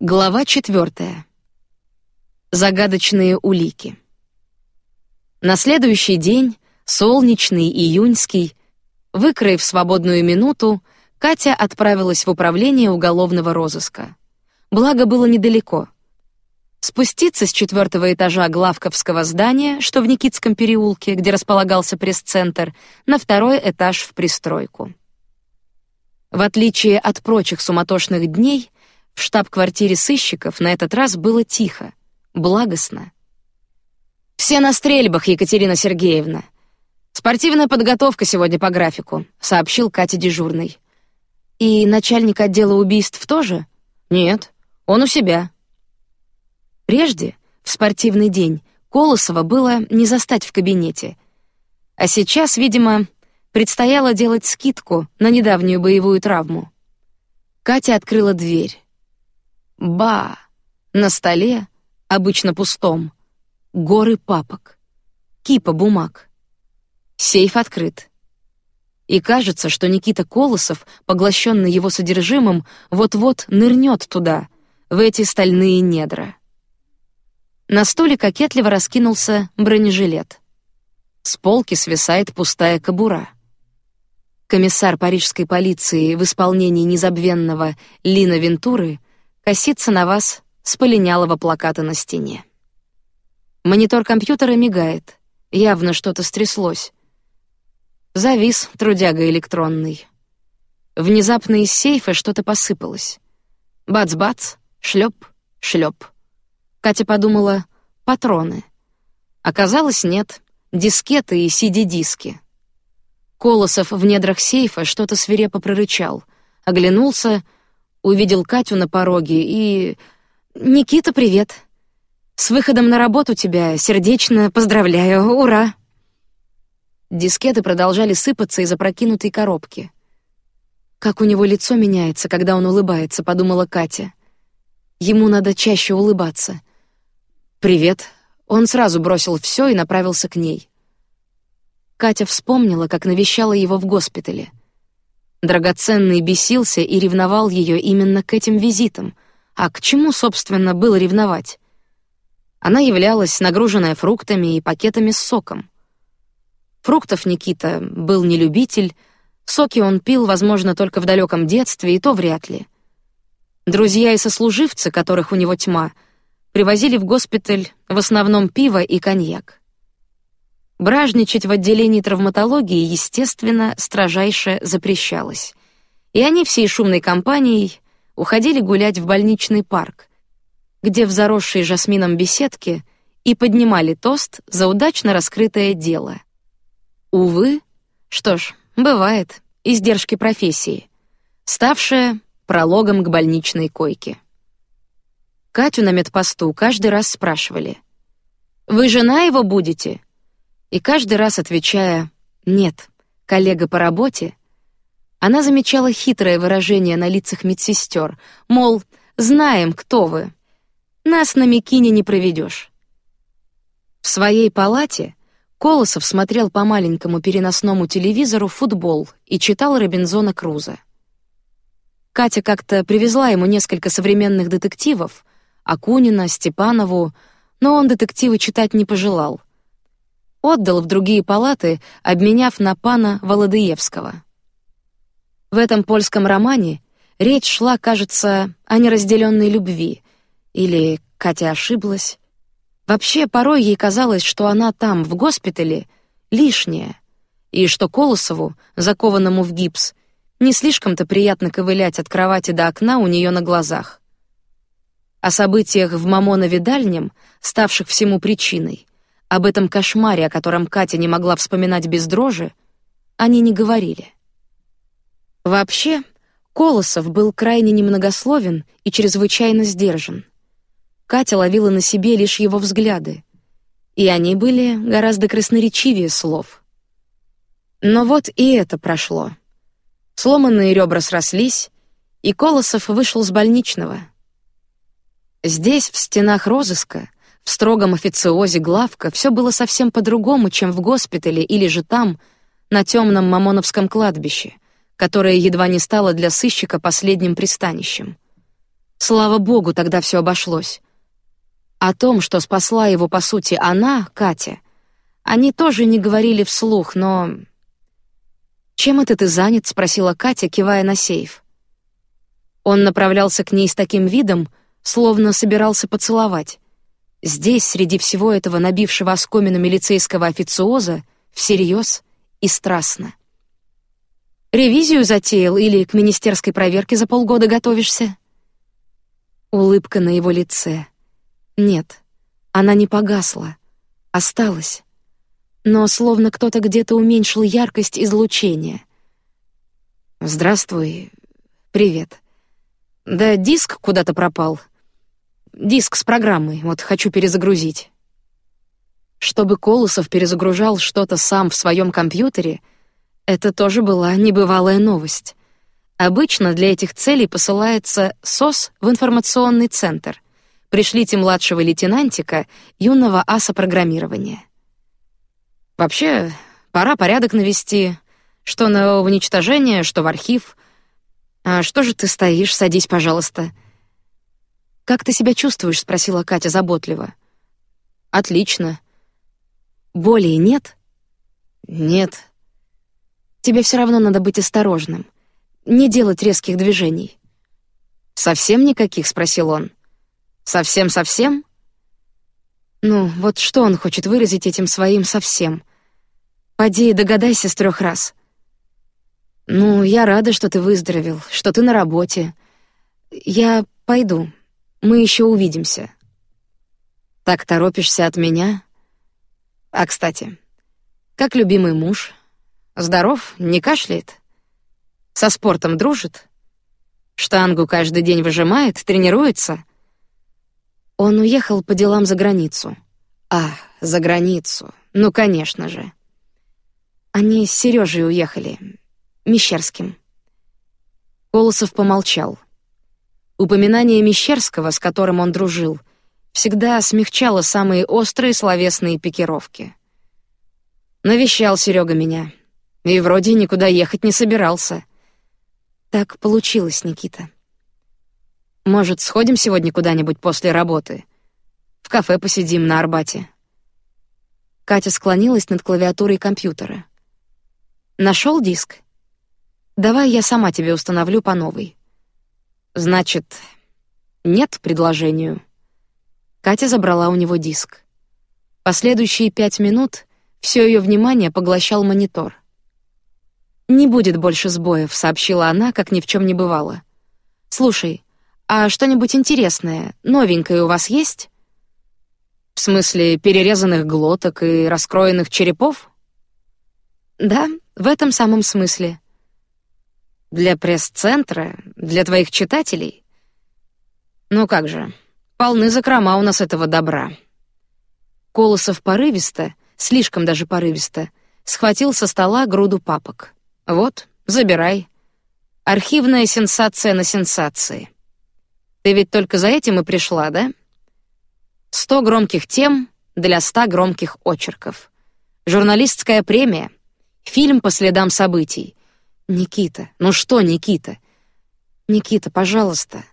Глава четвертая. Загадочные улики. На следующий день, солнечный июньский, выкроив свободную минуту, Катя отправилась в управление уголовного розыска. Благо было недалеко. Спуститься с четвертого этажа главковского здания, что в Никитском переулке, где располагался пресс-центр, на второй этаж в пристройку. В отличие от прочих суматошных дней, в штаб-квартире сыщиков на этот раз было тихо, благостно. Все на стрельбах, Екатерина Сергеевна. Спортивная подготовка сегодня по графику, сообщил Катя дежурный. И начальник отдела убийств тоже? Нет, он у себя. Прежде, в спортивный день, Колосова было не застать в кабинете, а сейчас, видимо, предстояло делать скидку на недавнюю боевую травму. Катя открыла дверь. Ба! На столе, обычно пустом, горы папок, кипа бумаг. Сейф открыт. И кажется, что Никита Колосов, поглощенный его содержимым, вот-вот нырнет туда, в эти стальные недра. На столе кокетливо раскинулся бронежилет. С полки свисает пустая кобура. Комиссар парижской полиции в исполнении незабвенного Лина Вентуры косится на вас с полинялого плаката на стене. Монитор компьютера мигает. Явно что-то стряслось. Завис трудяга электронный. Внезапно из сейфа что-то посыпалось. Бац-бац, шлеп, шлеп. Катя подумала: патроны. Оказалось, нет. Дискеты и CD-диски. Колосов в недрах сейфа что-то свирепо прорычал, оглянулся увидел Катю на пороге и... «Никита, привет. С выходом на работу тебя сердечно поздравляю, ура!» Дискеты продолжали сыпаться из опрокинутой коробки. «Как у него лицо меняется, когда он улыбается», — подумала Катя. «Ему надо чаще улыбаться». «Привет». Он сразу бросил все и направился к ней. Катя вспомнила, как навещала его в госпитале. Драгоценный бесился и ревновал ее именно к этим визитам. А к чему, собственно, было ревновать? Она являлась нагруженная фруктами и пакетами с соком. Фруктов Никита был не любитель, соки он пил, возможно, только в далеком детстве, и то вряд ли. Друзья и сослуживцы, которых у него тьма, привозили в госпиталь в основном пиво и коньяк. Бражничать в отделении травматологии, естественно, строжайше запрещалось. И они всей шумной компанией уходили гулять в больничный парк, где в заросшей жасмином беседке и поднимали тост за удачно раскрытое дело. Увы, что ж, бывает, издержки профессии, ставшая прологом к больничной койке. Катю на медпосту каждый раз спрашивали: "Вы жена его будете?" И каждый раз отвечая «нет, коллега по работе», она замечала хитрое выражение на лицах медсестер, мол, знаем, кто вы, нас на Микине не проведешь. В своей палате Колосов смотрел по маленькому переносному телевизору футбол и читал Робинзона Круза. Катя как-то привезла ему несколько современных детективов, Акунина, Степанову, но он детективы читать не пожелал отдал в другие палаты, обменяв на пана Володыевского. В этом польском романе речь шла, кажется, о неразделенной любви, или Катя ошиблась. Вообще, порой ей казалось, что она там, в госпитале, лишняя, и что Колосову, закованному в гипс, не слишком-то приятно ковылять от кровати до окна у нее на глазах. О событиях в Мамонове Дальнем, ставших всему причиной, об этом кошмаре, о котором Катя не могла вспоминать без дрожи, они не говорили. Вообще, Колосов был крайне немногословен и чрезвычайно сдержан. Катя ловила на себе лишь его взгляды, и они были гораздо красноречивее слов. Но вот и это прошло. Сломанные ребра срослись, и Колосов вышел с больничного. Здесь, в стенах розыска, в строгом официозе главка все было совсем по-другому, чем в госпитале или же там, на темном Мамоновском кладбище, которое едва не стало для сыщика последним пристанищем. Слава богу, тогда все обошлось. О том, что спасла его по сути она, Катя, они тоже не говорили вслух, но чем это ты занят? спросила Катя, кивая на сейф. Он направлялся к ней с таким видом, словно собирался поцеловать. Здесь, среди всего этого набившего оскомину милицейского официоза, всерьез и страстно. Ревизию затеял или к министерской проверке за полгода готовишься? Улыбка на его лице. Нет, она не погасла, осталась. Но словно кто-то где-то уменьшил яркость излучения. Здравствуй, привет. Да диск куда-то пропал. Диск с программой, вот хочу перезагрузить. Чтобы Колосов перезагружал что-то сам в своем компьютере, это тоже была небывалая новость. Обычно для этих целей посылается СОС в информационный центр. Пришлите младшего лейтенантика, юного аса программирования. Вообще, пора порядок навести, что на уничтожение, что в архив. А что же ты стоишь? Садись, пожалуйста. Как ты себя чувствуешь? спросила Катя заботливо. Отлично. Боли нет? Нет. Тебе все равно надо быть осторожным, не делать резких движений. Совсем никаких, спросил он. Совсем, совсем? Ну, вот что он хочет выразить этим своим совсем? Поди догадайся с трех раз. Ну, я рада, что ты выздоровел, что ты на работе. Я пойду. Мы еще увидимся. Так торопишься от меня? А кстати, как любимый муж? Здоров, не кашляет? Со спортом дружит? Штангу каждый день выжимает, тренируется? Он уехал по делам за границу. А, за границу. Ну, конечно же. Они с Сережей уехали. Мещерским. Колосов помолчал. Упоминание Мещерского, с которым он дружил, всегда смягчало самые острые словесные пикировки. Навещал Серега меня, и вроде никуда ехать не собирался. Так получилось, Никита. Может, сходим сегодня куда-нибудь после работы? В кафе посидим на Арбате. Катя склонилась над клавиатурой компьютера. Нашел диск? Давай я сама тебе установлю по новой. Значит, нет предложению. Катя забрала у него диск. Последующие пять минут все ее внимание поглощал монитор. Не будет больше сбоев, сообщила она, как ни в чем не бывало. Слушай, а что-нибудь интересное, новенькое у вас есть? В смысле перерезанных глоток и раскроенных черепов? Да, в этом самом смысле. Для пресс-центра, для твоих читателей. Ну как же, полны закрома у нас этого добра. Колосов порывисто, слишком даже порывисто, схватил со стола груду папок. Вот, забирай. Архивная сенсация на сенсации. Ты ведь только за этим и пришла, да? Сто громких тем для ста громких очерков. Журналистская премия. Фильм по следам событий. Никита, ну что, Никита? Никита, пожалуйста.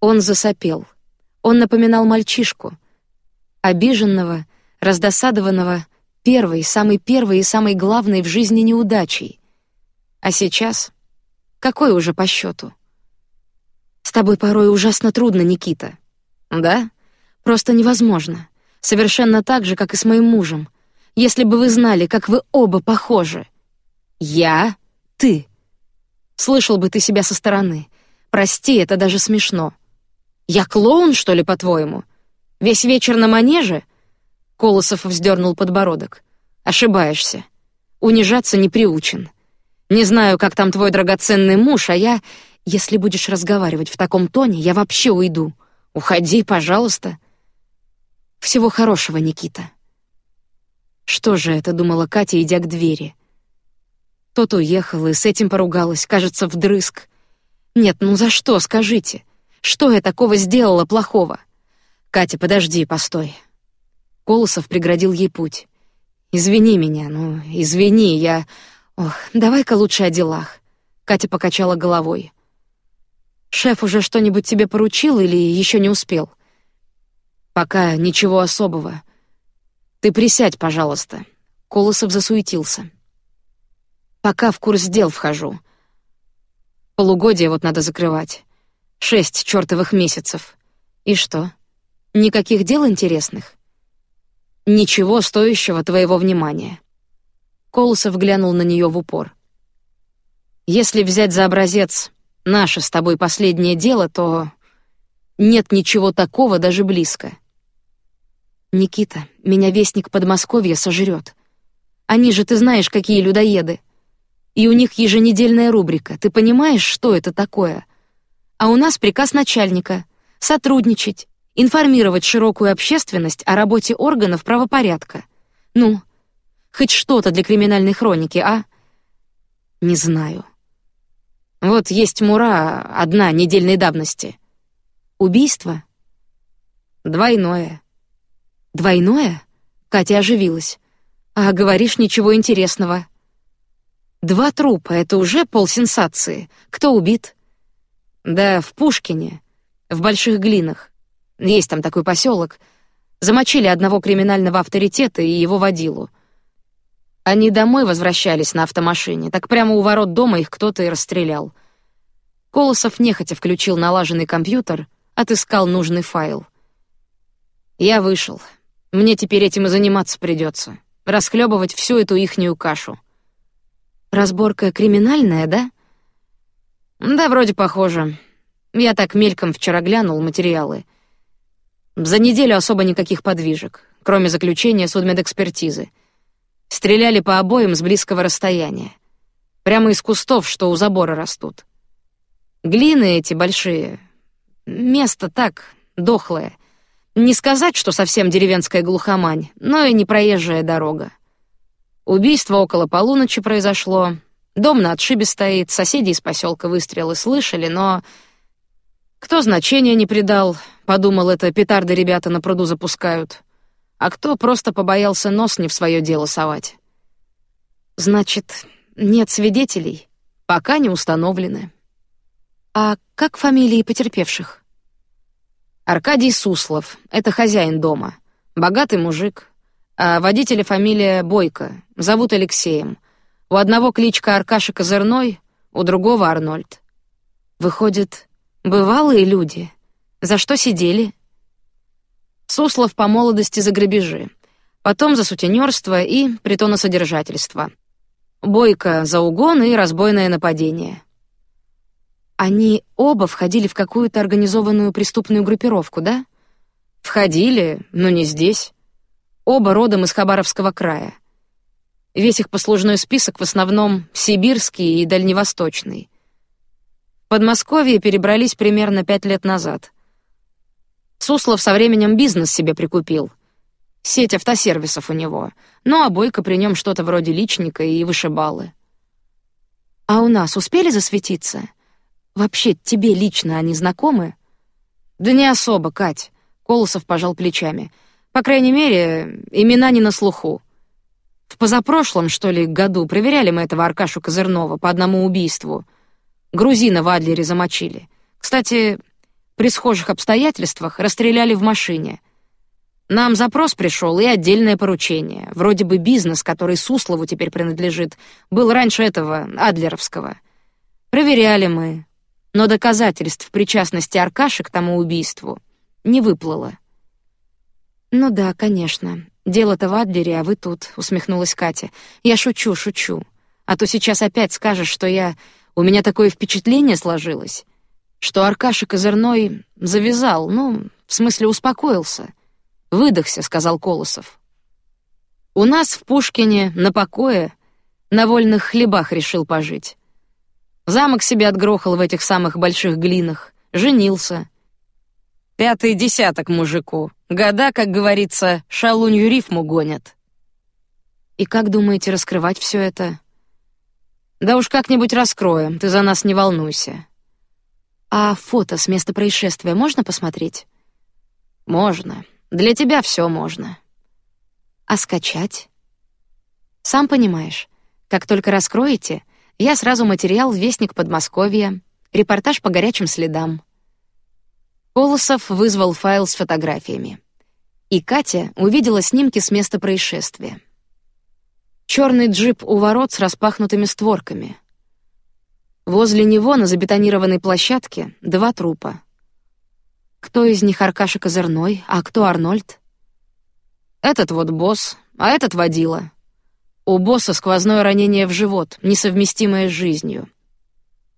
Он засопел. Он напоминал мальчишку, обиженного, раздосадованного первой, самой первой и самой главной в жизни неудачей. А сейчас какой уже по счету? С тобой порой ужасно трудно, Никита. Да? Просто невозможно. Совершенно так же, как и с моим мужем. Если бы вы знали, как вы оба похожи. Я, ты. Слышал бы ты себя со стороны. Прости, это даже смешно. Я клоун, что ли, по-твоему? Весь вечер на манеже? Колосов вздернул подбородок. Ошибаешься. Унижаться не приучен. Не знаю, как там твой драгоценный муж, а я, если будешь разговаривать в таком тоне, я вообще уйду. Уходи, пожалуйста. Всего хорошего, Никита. Что же это, думала Катя, идя к двери. Тот уехал и с этим поругалась, кажется, вдрызг. Нет, ну за что, скажите? Что я такого сделала плохого? Катя, подожди, постой. Колосов преградил ей путь. Извини меня, ну извини, я. Ох, давай-ка лучше о делах. Катя покачала головой. Шеф уже что-нибудь тебе поручил или еще не успел? Пока ничего особого. Ты присядь, пожалуйста. Колосов засуетился. Пока в курс дел вхожу. Полугодие вот надо закрывать. Шесть чертовых месяцев. И что? Никаких дел интересных? Ничего стоящего твоего внимания. Колосов глянул на нее в упор. Если взять за образец наше с тобой последнее дело, то нет ничего такого даже близко. Никита, меня вестник Подмосковья сожрет. Они же, ты знаешь, какие людоеды. И у них еженедельная рубрика. Ты понимаешь, что это такое? А у нас приказ начальника — сотрудничать, информировать широкую общественность о работе органов правопорядка. Ну, хоть что-то для криминальной хроники, а? Не знаю. Вот есть Мура, одна недельной давности. Убийство? Двойное. Двойное? Катя оживилась. А говоришь ничего интересного. Два трупа — это уже полсенсации. Кто убит? Да, в Пушкине, в Больших Глинах. Есть там такой поселок. Замочили одного криминального авторитета и его водилу. Они домой возвращались на автомашине, так прямо у ворот дома их кто-то и расстрелял. Колосов нехотя включил налаженный компьютер, отыскал нужный файл. Я вышел. Мне теперь этим и заниматься придется, расхлебывать всю эту ихнюю кашу. Разборка криминальная, да? Да, вроде похоже. Я так мельком вчера глянул материалы. За неделю особо никаких подвижек, кроме заключения судмедэкспертизы. Стреляли по обоим с близкого расстояния. Прямо из кустов, что у забора растут. Глины эти большие. Место так, дохлое. Не сказать, что совсем деревенская глухомань, но и не проезжая дорога. Убийство около полуночи произошло. Дом на отшибе стоит, соседи из поселка выстрелы слышали, но... Кто значения не придал, подумал, это петарды ребята на пруду запускают а кто просто побоялся нос не в свое дело совать. Значит, нет свидетелей, пока не установлены. А как фамилии потерпевших? Аркадий Суслов, это хозяин дома, богатый мужик. А водителя фамилия Бойко, зовут Алексеем. У одного кличка Аркаша Козырной, у другого Арнольд. Выходит, бывалые люди. За что сидели? Суслов по молодости за грабежи, потом за сутенерство и притоносодержательство. Бойко за угон и разбойное нападение. Они оба входили в какую-то организованную преступную группировку, да? Входили, но не здесь. Оба родом из Хабаровского края. Весь их послужной список в основном сибирский и дальневосточный. В Подмосковье перебрались примерно пять лет назад. Суслов со временем бизнес себе прикупил. Сеть автосервисов у него. Ну, а Бойко при нем что-то вроде личника и вышибалы. А у нас успели засветиться? Вообще, тебе лично они знакомы? Да не особо, Кать. Колосов пожал плечами. По крайней мере, имена не на слуху. В позапрошлом, что ли, году проверяли мы этого Аркашу Козырнова по одному убийству. Грузина в Адлере замочили. Кстати, при схожих обстоятельствах расстреляли в машине. Нам запрос пришел и отдельное поручение. Вроде бы бизнес, который Суслову теперь принадлежит, был раньше этого Адлеровского. Проверяли мы, но доказательств причастности Аркаши к тому убийству не выплыло. Ну да, конечно. Дело-то в Адлере, а вы тут, усмехнулась Катя. Я шучу, шучу. А то сейчас опять скажешь, что я у меня такое впечатление сложилось что Аркаша Козырной завязал, ну, в смысле успокоился. Выдохся, сказал Колосов. У нас в Пушкине на покое, на вольных хлебах решил пожить. Замок себе отгрохал в этих самых больших глинах, женился. Пятый десяток мужику. Года, как говорится, шалунью рифму гонят. И как думаете раскрывать все это? Да уж как-нибудь раскроем, ты за нас не волнуйся. А фото с места происшествия можно посмотреть? Можно. Для тебя все можно. А скачать? Сам понимаешь, как только раскроете, я сразу материал Вестник Подмосковья, Репортаж по горячим следам. Колосов вызвал файл с фотографиями. И Катя увидела снимки с места происшествия. Черный джип у ворот с распахнутыми створками. Возле него на забетонированной площадке два трупа. Кто из них Аркаша Козырной, а кто Арнольд? Этот вот босс, а этот водила. У босса сквозное ранение в живот, несовместимое с жизнью.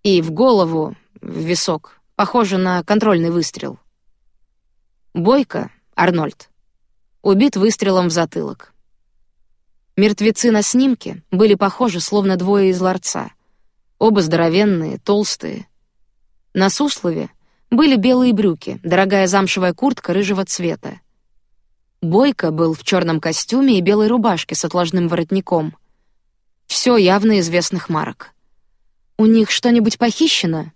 И в голову, в висок, похоже на контрольный выстрел. Бойко, Арнольд, убит выстрелом в затылок. Мертвецы на снимке были похожи, словно двое из ларца. Оба здоровенные, толстые. На Суслове были белые брюки, дорогая замшевая куртка рыжего цвета. Бойко был в черном костюме и белой рубашке с отложным воротником. Все явно известных марок. У них что-нибудь похищено?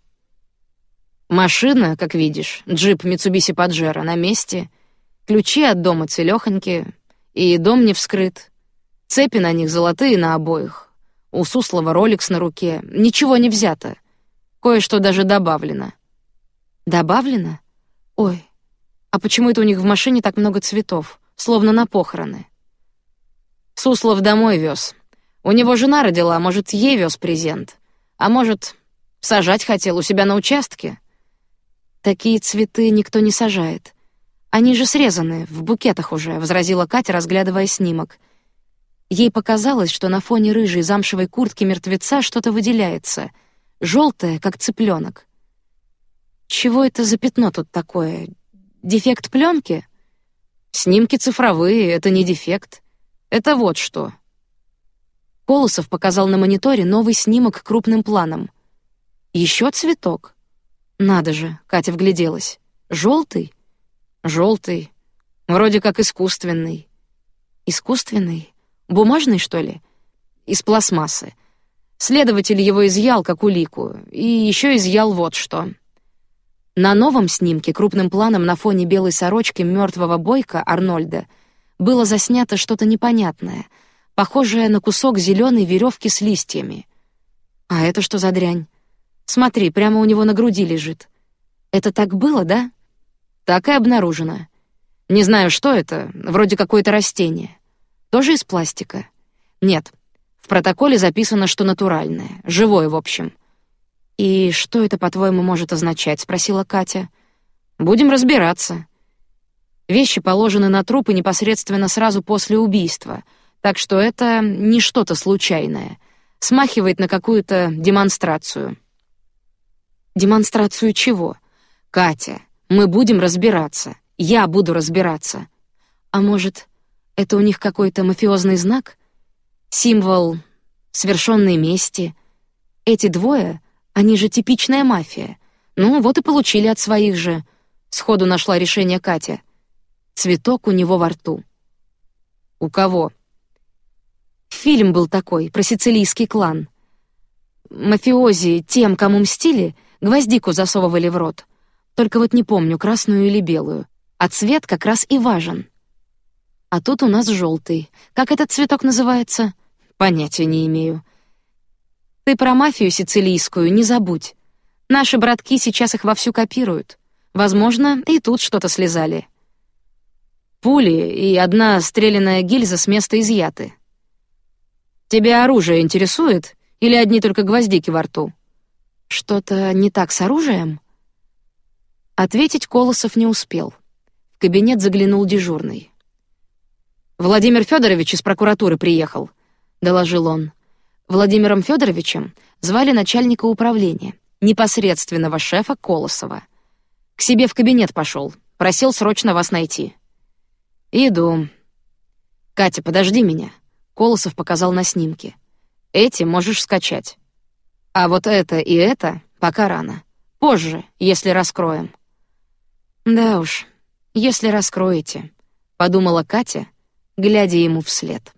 Машина, как видишь, джип Mitsubishi Pajero на месте, ключи от дома целехонькие, и дом не вскрыт. Цепи на них золотые на обоих. У Суслова роликс на руке. Ничего не взято. Кое-что даже добавлено. Добавлено? Ой, а почему это у них в машине так много цветов, словно на похороны? Суслов домой вез. У него жена родила, может, ей вез презент. А может, сажать хотел у себя на участке? Такие цветы никто не сажает. Они же срезаны, в букетах уже, возразила Катя, разглядывая снимок. Ей показалось, что на фоне рыжей замшевой куртки мертвеца что-то выделяется, желтое, как цыпленок. Чего это за пятно тут такое? Дефект пленки? Снимки цифровые, это не дефект. Это вот что. Колосов показал на мониторе новый снимок крупным планом. Еще цветок. Надо же, Катя вгляделась. Желтый, желтый, вроде как искусственный. Искусственный, бумажный что ли? Из пластмассы. Следователь его изъял как улику, и еще изъял вот что. На новом снимке крупным планом на фоне белой сорочки мертвого бойка Арнольда было заснято что-то непонятное — похожая на кусок зеленой веревки с листьями. А это что за дрянь? Смотри, прямо у него на груди лежит. Это так было, да? Так и обнаружено. Не знаю, что это, вроде какое-то растение. Тоже из пластика? Нет. В протоколе записано, что натуральное, живое, в общем. И что это, по-твоему, может означать? спросила Катя. Будем разбираться. Вещи положены на трупы непосредственно сразу после убийства — так что это не что-то случайное. Смахивает на какую-то демонстрацию. Демонстрацию чего? Катя, мы будем разбираться. Я буду разбираться. А может, это у них какой-то мафиозный знак? Символ свершенной мести? Эти двое, они же типичная мафия. Ну, вот и получили от своих же. Сходу нашла решение Катя. Цветок у него во рту. У кого? Фильм был такой про сицилийский клан. Мафиози тем, кому мстили, гвоздику засовывали в рот. Только вот не помню, красную или белую. А цвет как раз и важен. А тут у нас желтый. Как этот цветок называется? Понятия не имею. Ты про мафию сицилийскую не забудь. Наши братки сейчас их вовсю копируют. Возможно, и тут что-то слезали. Пули и одна стрелянная гильза с места изъяты. Тебя оружие интересует или одни только гвоздики во рту? Что-то не так с оружием? Ответить Колосов не успел. В кабинет заглянул дежурный. Владимир Федорович из прокуратуры приехал, доложил он. Владимиром Федоровичем звали начальника управления, непосредственного шефа Колосова. К себе в кабинет пошел, просил срочно вас найти. Иду. Катя, подожди меня. Колосов показал на снимке. Эти можешь скачать. А вот это и это пока рано. Позже, если раскроем. Да уж, если раскроете, подумала Катя, глядя ему вслед.